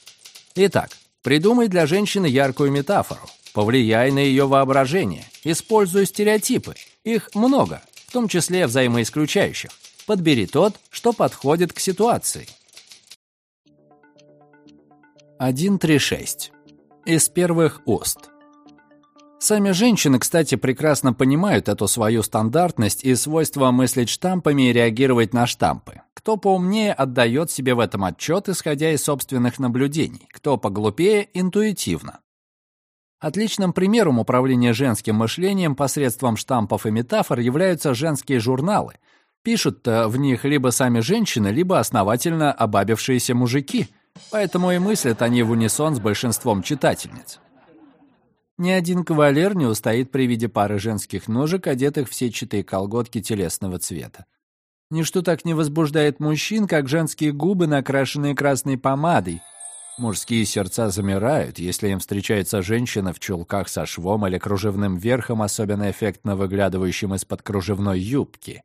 Итак, придумай для женщины яркую метафору. Повлияй на ее воображение. Используй стереотипы. Их много, в том числе взаимоисключающих. Подбери тот, что подходит к ситуации. 1.3.6. Из первых уст. Сами женщины, кстати, прекрасно понимают эту свою стандартность и свойство мыслить штампами и реагировать на штампы. Кто поумнее отдает себе в этом отчет, исходя из собственных наблюдений, кто поглупее – интуитивно. Отличным примером управления женским мышлением посредством штампов и метафор являются женские журналы. Пишут-то в них либо сами женщины, либо основательно обабившиеся мужики, поэтому и мыслят они в унисон с большинством читательниц. Ни один кавалер не устоит при виде пары женских ножек, одетых в сетчатые колготки телесного цвета. Ничто так не возбуждает мужчин, как женские губы, накрашенные красной помадой. Мужские сердца замирают, если им встречается женщина в чулках со швом или кружевным верхом, особенно эффектно выглядывающим из-под кружевной юбки.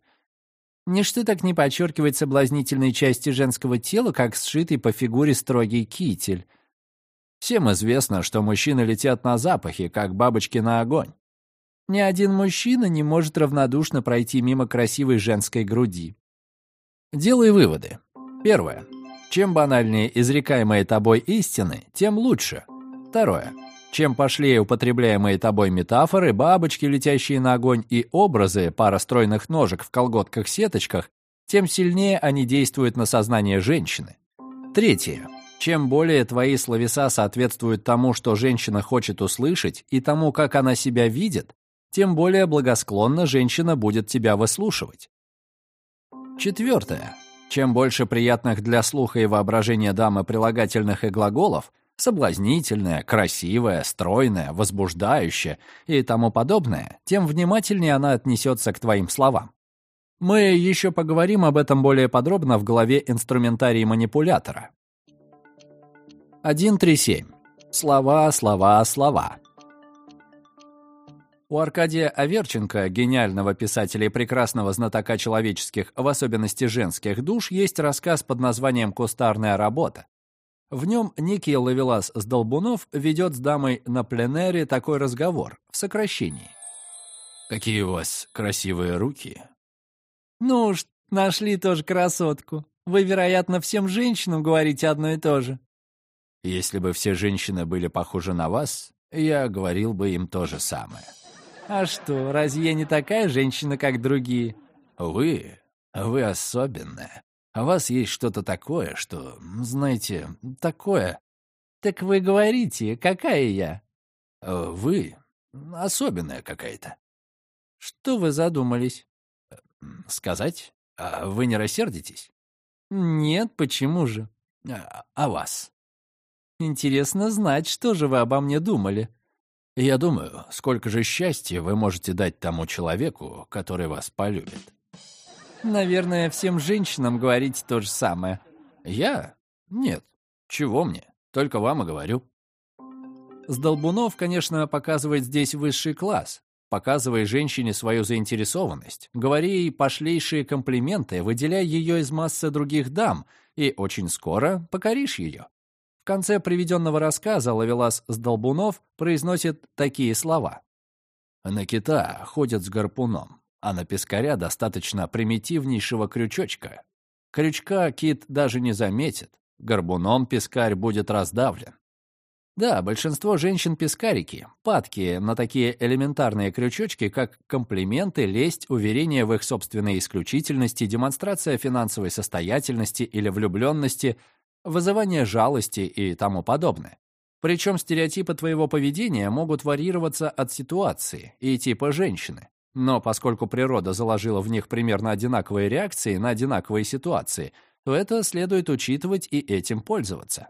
Ничто так не подчеркивает соблазнительные части женского тела, как сшитый по фигуре строгий китель — Всем известно, что мужчины летят на запахи, как бабочки на огонь. Ни один мужчина не может равнодушно пройти мимо красивой женской груди. Делай выводы. Первое. Чем банальнее изрекаемые тобой истины, тем лучше. Второе. Чем пошлее употребляемые тобой метафоры, бабочки, летящие на огонь, и образы, пара стройных ножек в колготках-сеточках, тем сильнее они действуют на сознание женщины. Третье. Чем более твои словеса соответствуют тому, что женщина хочет услышать, и тому, как она себя видит, тем более благосклонно женщина будет тебя выслушивать. Четвертое. Чем больше приятных для слуха и воображения дамы прилагательных и глаголов, соблазнительная, красивая, стройная, возбуждающая и тому подобное, тем внимательнее она отнесется к твоим словам. Мы еще поговорим об этом более подробно в главе «Инструментарий манипулятора». 137. Слова, слова, слова. У Аркадия Аверченко, гениального писателя и прекрасного знатока человеческих, в особенности женских душ, есть рассказ под названием «Кустарная работа». В нем некий ловелас с Долбунов ведет с дамой на пленэре такой разговор, в сокращении. «Какие у вас красивые руки!» «Ну уж, нашли тоже красотку. Вы, вероятно, всем женщинам говорите одно и то же». «Если бы все женщины были похожи на вас, я говорил бы им то же самое». «А что, разве я не такая женщина, как другие?» «Вы? Вы особенная. У вас есть что-то такое, что, знаете, такое...» «Так вы говорите, какая я?» «Вы особенная какая-то». «Что вы задумались?» «Сказать? А вы не рассердитесь?» «Нет, почему же?» «А, а вас?» «Интересно знать, что же вы обо мне думали?» «Я думаю, сколько же счастья вы можете дать тому человеку, который вас полюбит». «Наверное, всем женщинам говорить то же самое». «Я? Нет. Чего мне? Только вам и говорю». Сдолбунов, конечно, показывает здесь высший класс, Показывай женщине свою заинтересованность, говори ей пошлейшие комплименты, выделяй ее из массы других дам, и очень скоро покоришь ее. Конце приведенного рассказа Лавелас Долбунов произносит такие слова. «На кита ходят с гарпуном, а на пескаря достаточно примитивнейшего крючочка. Крючка кит даже не заметит, горбуном пескарь будет раздавлен. Да, большинство женщин-пескарики, падки на такие элементарные крючочки, как комплименты, лесть, уверение в их собственной исключительности, демонстрация финансовой состоятельности или влюбленности, вызывание жалости и тому подобное. Причем стереотипы твоего поведения могут варьироваться от ситуации и типа женщины. Но поскольку природа заложила в них примерно одинаковые реакции на одинаковые ситуации, то это следует учитывать и этим пользоваться.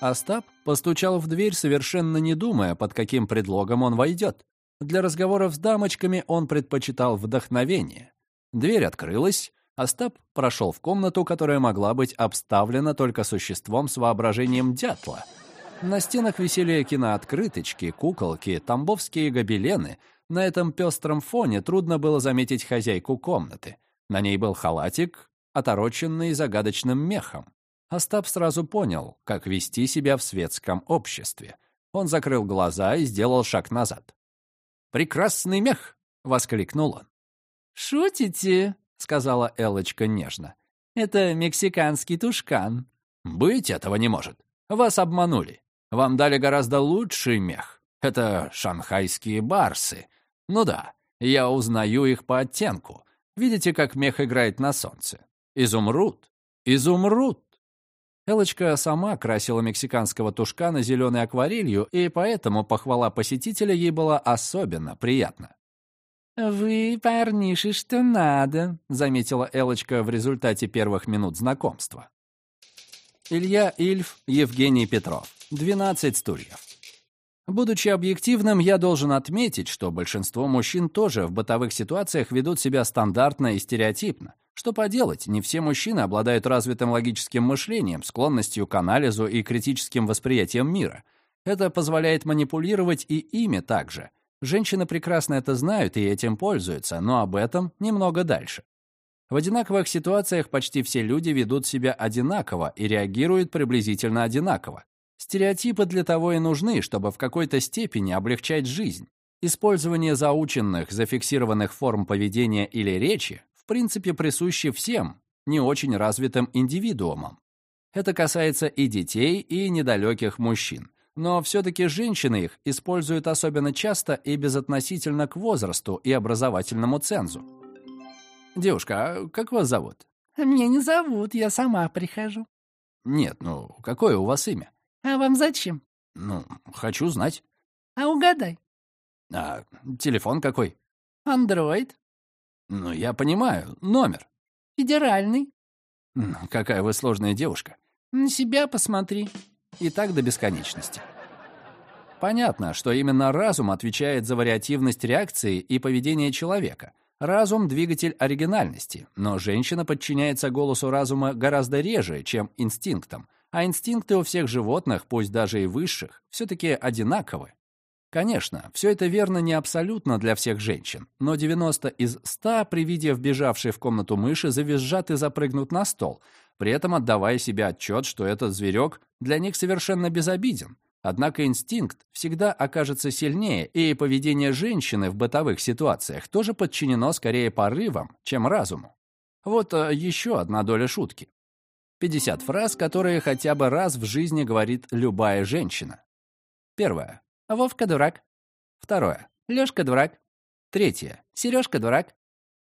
Остап постучал в дверь, совершенно не думая, под каким предлогом он войдет. Для разговоров с дамочками он предпочитал вдохновение. Дверь открылась, Остап прошел в комнату, которая могла быть обставлена только существом с воображением дятла. На стенах висели кинооткрыточки, куколки, тамбовские гобелены. На этом пестром фоне трудно было заметить хозяйку комнаты. На ней был халатик, отороченный загадочным мехом. Остап сразу понял, как вести себя в светском обществе. Он закрыл глаза и сделал шаг назад. «Прекрасный мех!» — воскликнул он. «Шутите?» — сказала Элочка нежно. «Это мексиканский тушкан». «Быть этого не может. Вас обманули. Вам дали гораздо лучший мех. Это шанхайские барсы. Ну да, я узнаю их по оттенку. Видите, как мех играет на солнце? Изумруд. Изумруд. Элочка сама красила мексиканского тушкана зеленой акварелью, и поэтому похвала посетителя ей была особенно приятна. «Вы, парниши, что надо», — заметила Элочка в результате первых минут знакомства. Илья Ильф, Евгений Петров. 12 стульев. Будучи объективным, я должен отметить, что большинство мужчин тоже в бытовых ситуациях ведут себя стандартно и стереотипно. Что поделать, не все мужчины обладают развитым логическим мышлением, склонностью к анализу и критическим восприятием мира. Это позволяет манипулировать и ими также. Женщины прекрасно это знают и этим пользуются, но об этом немного дальше. В одинаковых ситуациях почти все люди ведут себя одинаково и реагируют приблизительно одинаково. Стереотипы для того и нужны, чтобы в какой-то степени облегчать жизнь. Использование заученных, зафиксированных форм поведения или речи в принципе присущи всем не очень развитым индивидуумам. Это касается и детей, и недалеких мужчин. Но все-таки женщины их используют особенно часто и безотносительно к возрасту и образовательному цензу. «Девушка, а как вас зовут?» «Меня не зовут, я сама прихожу». «Нет, ну, какое у вас имя?» «А вам зачем?» «Ну, хочу знать». «А угадай». «А телефон какой?» «Андроид». Ну, я понимаю. Номер. Федеральный. Какая вы сложная девушка. На себя посмотри. И так до бесконечности. Понятно, что именно разум отвечает за вариативность реакции и поведения человека. Разум — двигатель оригинальности, но женщина подчиняется голосу разума гораздо реже, чем инстинктам. А инстинкты у всех животных, пусть даже и высших, все-таки одинаковы. Конечно, все это верно не абсолютно для всех женщин, но 90 из 100 при виде вбежавшей в комнату мыши завизжат и запрыгнут на стол, при этом отдавая себе отчет, что этот зверек для них совершенно безобиден. Однако инстинкт всегда окажется сильнее, и поведение женщины в бытовых ситуациях тоже подчинено скорее порывам, чем разуму. Вот э, еще одна доля шутки. 50 фраз, которые хотя бы раз в жизни говорит любая женщина. Первое. Вовка дурак. Второе. Лёшка дурак. Третье. Сережка дурак.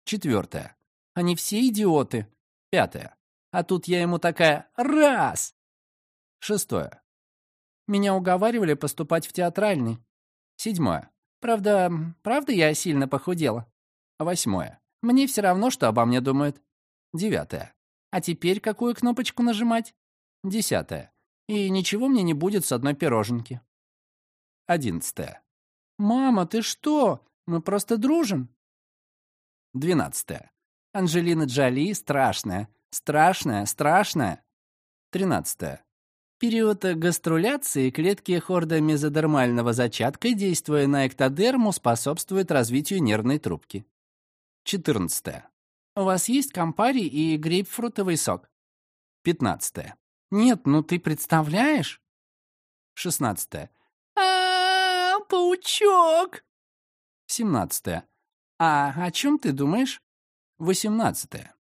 Четвертое. Они все идиоты. Пятое. А тут я ему такая «Раз!» Шестое. Меня уговаривали поступать в театральный. Седьмое. Правда, правда я сильно похудела. Восьмое. Мне все равно, что обо мне думают. Девятое. А теперь какую кнопочку нажимать? Десятое. И ничего мне не будет с одной пироженки. Одиннадцатое. «Мама, ты что? Мы просто дружим». Двенадцатое. Анжелина Джоли страшная. Страшная, страшная. Тринадцатое. Период гаструляции клетки хорда мезодермального зачатка, действуя на эктодерму, способствует развитию нервной трубки. Четырнадцатое. У вас есть компарий и грейпфрутовый сок? Пятнадцатое. Нет, ну ты представляешь? Шестнадцатое паучок!» Семнадцатое. «А о чем ты думаешь?» Восемнадцатое.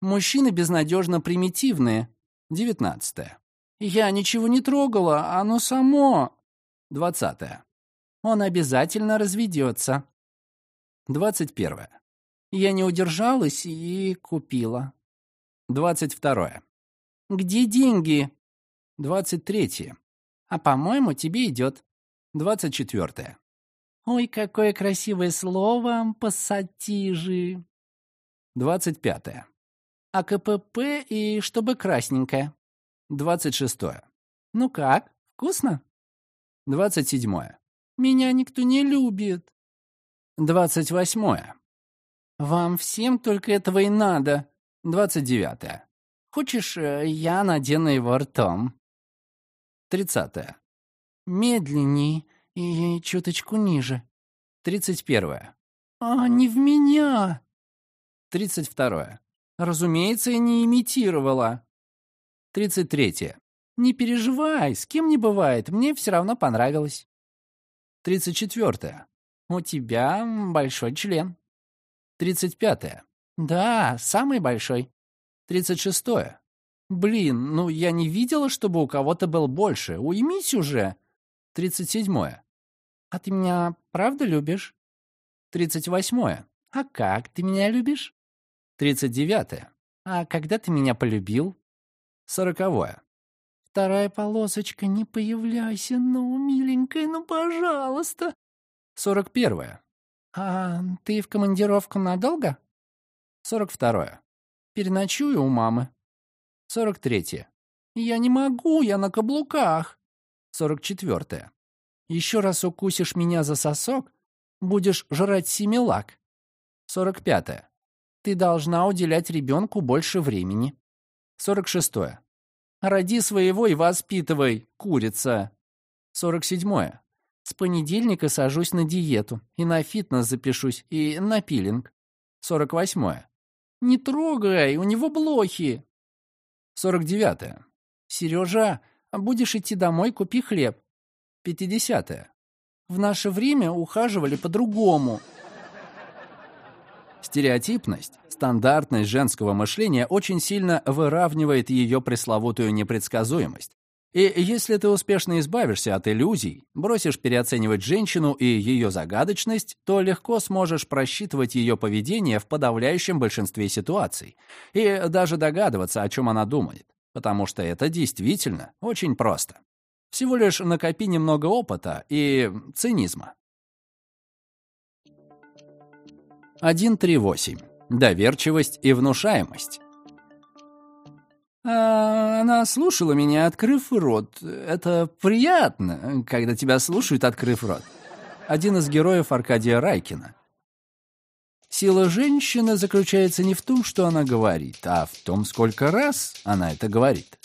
«Мужчины безнадежно примитивные». Девятнадцатое. «Я ничего не трогала, оно само». Двадцатое. «Он обязательно разведется». Двадцать первое. «Я не удержалась и купила». Двадцать второе. «Где деньги?» Двадцать третье. «А, по-моему, тебе идет». 24. Ой, какое красивое слово, пассатижи. 25. А КПП и чтобы красненькое. 26. Ну как, вкусно? 27. Меня никто не любит. 28. Вам всем только этого и надо. 29. Хочешь, э, я надену его ртом? 30. Медленней и чуточку ниже. Тридцать первое. А, не в меня. Тридцать второе. Разумеется, не имитировала. Тридцать третье. Не переживай, с кем не бывает, мне все равно понравилось. Тридцать четвертое. У тебя большой член. Тридцать пятое. Да, самый большой. Тридцать шестое. Блин, ну я не видела, чтобы у кого-то был больше. Уймись уже. Тридцать седьмое. А ты меня правда любишь? Тридцать восьмое. А как ты меня любишь? Тридцать девятое. А когда ты меня полюбил? Сороковое. Вторая полосочка, не появляйся, ну, миленькая, ну, пожалуйста. Сорок первое. А ты в командировку надолго? Сорок второе. Переночую у мамы. Сорок третье. Я не могу, я на каблуках. 44. Еще раз укусишь меня за сосок, будешь жрать семилак. 45. Ты должна уделять ребенку больше времени. 46. Роди своего и воспитывай, курица. 47. С понедельника сажусь на диету, и на фитнес запишусь, и на пилинг. 48. Не трогай, у него блохи. 49. Сережа, Будешь идти домой, купи хлеб. 50. -е. В наше время ухаживали по-другому. Стереотипность, стандартность женского мышления очень сильно выравнивает ее пресловутую непредсказуемость. И если ты успешно избавишься от иллюзий, бросишь переоценивать женщину и ее загадочность, то легко сможешь просчитывать ее поведение в подавляющем большинстве ситуаций и даже догадываться, о чем она думает потому что это действительно очень просто. Всего лишь накопи немного опыта и цинизма. 1.3.8. Доверчивость и внушаемость. А, она слушала меня, открыв рот. Это приятно, когда тебя слушают, открыв рот. Один из героев Аркадия Райкина. Сила женщины заключается не в том, что она говорит, а в том, сколько раз она это говорит.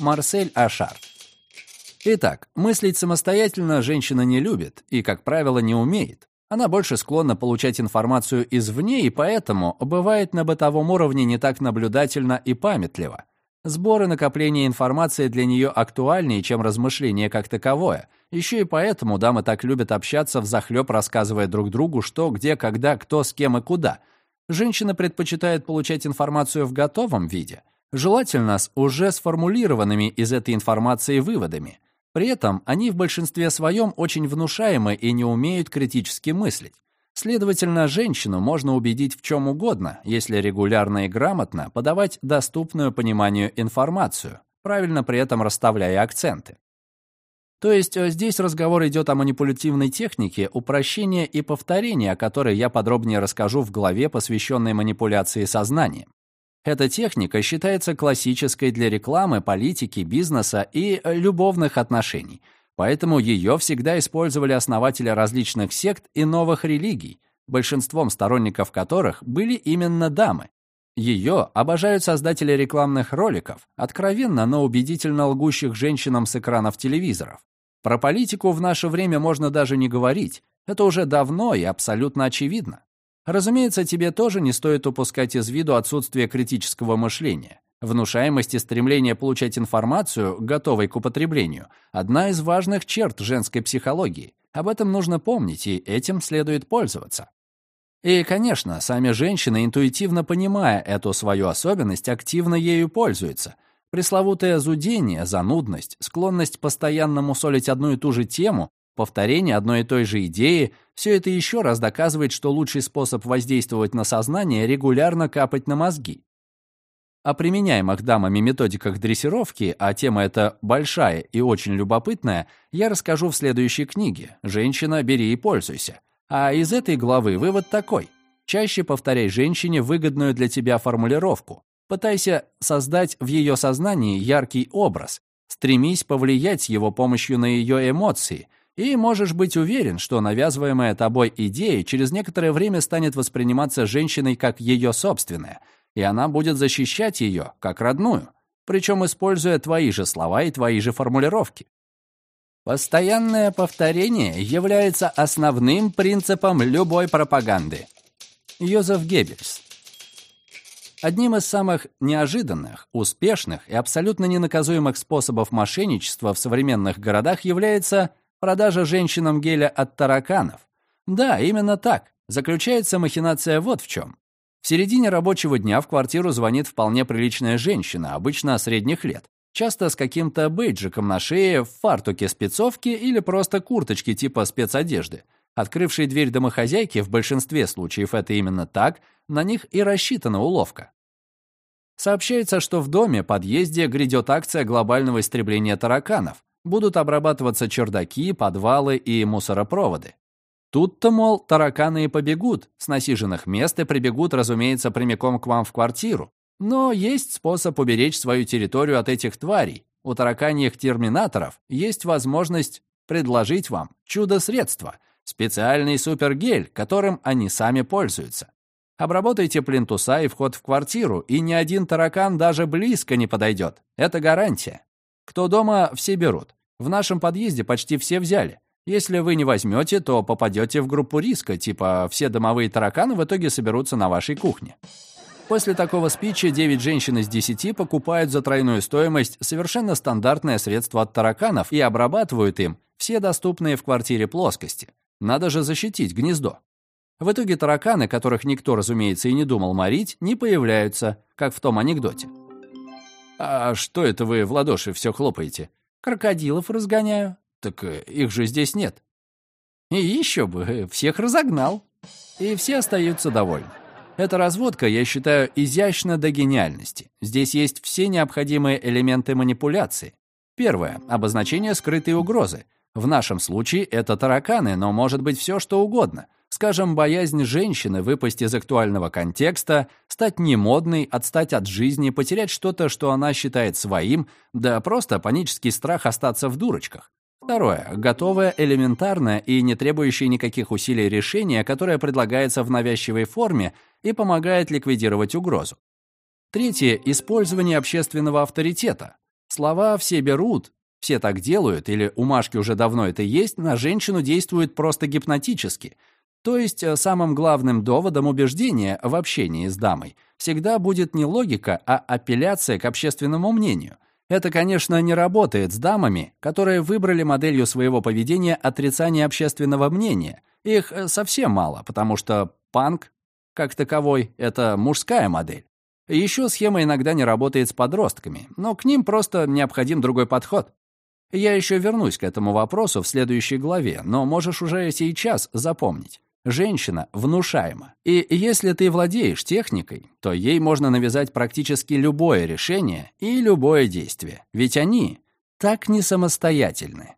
Марсель Ашар. Итак, мыслить самостоятельно женщина не любит и, как правило, не умеет. Она больше склонна получать информацию извне и поэтому бывает на бытовом уровне не так наблюдательно и памятлива. Сбор и накопление информации для нее актуальнее, чем размышление как таковое. Еще и поэтому дамы так любят общаться взахлеб, рассказывая друг другу, что, где, когда, кто, с кем и куда. Женщина предпочитает получать информацию в готовом виде, желательно с уже сформулированными из этой информации выводами. При этом они в большинстве своем очень внушаемы и не умеют критически мыслить. Следовательно, женщину можно убедить в чем угодно, если регулярно и грамотно подавать доступную пониманию информацию, правильно при этом расставляя акценты. То есть э, здесь разговор идет о манипулятивной технике упрощения и повторения, о которой я подробнее расскажу в главе, посвященной манипуляции сознанием. Эта техника считается классической для рекламы, политики, бизнеса и э, любовных отношений – Поэтому ее всегда использовали основатели различных сект и новых религий, большинством сторонников которых были именно дамы. Ее обожают создатели рекламных роликов, откровенно, но убедительно лгущих женщинам с экранов телевизоров. Про политику в наше время можно даже не говорить. Это уже давно и абсолютно очевидно. Разумеется, тебе тоже не стоит упускать из виду отсутствие критического мышления. Внушаемость и стремление получать информацию, готовой к употреблению, одна из важных черт женской психологии. Об этом нужно помнить, и этим следует пользоваться. И, конечно, сами женщины, интуитивно понимая эту свою особенность, активно ею пользуются. Пресловутое зудение, занудность, склонность постоянно мусолить одну и ту же тему, повторение одной и той же идеи — все это еще раз доказывает, что лучший способ воздействовать на сознание — регулярно капать на мозги. О применяемых дамами методиках дрессировки, а тема эта большая и очень любопытная, я расскажу в следующей книге «Женщина, бери и пользуйся». А из этой главы вывод такой. Чаще повторяй женщине выгодную для тебя формулировку. Пытайся создать в ее сознании яркий образ. Стремись повлиять с его помощью на ее эмоции. И можешь быть уверен, что навязываемая тобой идея через некоторое время станет восприниматься женщиной как ее собственная – и она будет защищать ее как родную, причем используя твои же слова и твои же формулировки. Постоянное повторение является основным принципом любой пропаганды. Йозеф Геббельс. Одним из самых неожиданных, успешных и абсолютно ненаказуемых способов мошенничества в современных городах является продажа женщинам геля от тараканов. Да, именно так. Заключается махинация вот в чем. В середине рабочего дня в квартиру звонит вполне приличная женщина, обычно средних лет. Часто с каким-то бейджиком на шее, в фартуке спецовки или просто курточке типа спецодежды. Открывшей дверь домохозяйки, в большинстве случаев это именно так, на них и рассчитана уловка. Сообщается, что в доме, подъезде грядет акция глобального истребления тараканов. Будут обрабатываться чердаки, подвалы и мусоропроводы. Тут-то, мол, тараканы и побегут с насиженных мест и прибегут, разумеется, прямиком к вам в квартиру. Но есть способ уберечь свою территорию от этих тварей. У тараканьих терминаторов есть возможность предложить вам чудо-средство, специальный супергель, которым они сами пользуются. Обработайте плинтуса и вход в квартиру, и ни один таракан даже близко не подойдет. Это гарантия. Кто дома, все берут. В нашем подъезде почти все взяли. Если вы не возьмете, то попадете в группу риска, типа все домовые тараканы в итоге соберутся на вашей кухне. После такого спича 9 женщин из 10 покупают за тройную стоимость совершенно стандартное средство от тараканов и обрабатывают им все доступные в квартире плоскости. Надо же защитить гнездо. В итоге тараканы, которых никто, разумеется, и не думал морить, не появляются, как в том анекдоте. «А что это вы в ладоши все хлопаете?» «Крокодилов разгоняю», так э, их же здесь нет. И еще бы, э, всех разогнал. И все остаются довольны. Эта разводка, я считаю, изящна до гениальности. Здесь есть все необходимые элементы манипуляции. Первое — обозначение скрытой угрозы. В нашем случае это тараканы, но может быть все, что угодно. Скажем, боязнь женщины выпасть из актуального контекста, стать немодной, отстать от жизни, потерять что-то, что она считает своим, да просто панический страх остаться в дурочках. Второе. Готовое, элементарное и не требующее никаких усилий решение, которое предлагается в навязчивой форме и помогает ликвидировать угрозу. Третье. Использование общественного авторитета. Слова «все берут», «все так делают» или «у Машки уже давно это есть» на женщину действуют просто гипнотически. То есть э, самым главным доводом убеждения в общении с дамой всегда будет не логика, а апелляция к общественному мнению. Это, конечно, не работает с дамами, которые выбрали моделью своего поведения отрицание общественного мнения. Их э, совсем мало, потому что панк, как таковой, это мужская модель. Еще схема иногда не работает с подростками, но к ним просто необходим другой подход. Я еще вернусь к этому вопросу в следующей главе, но можешь уже сейчас запомнить. Женщина внушаема. И если ты владеешь техникой, то ей можно навязать практически любое решение и любое действие. Ведь они так не самостоятельны.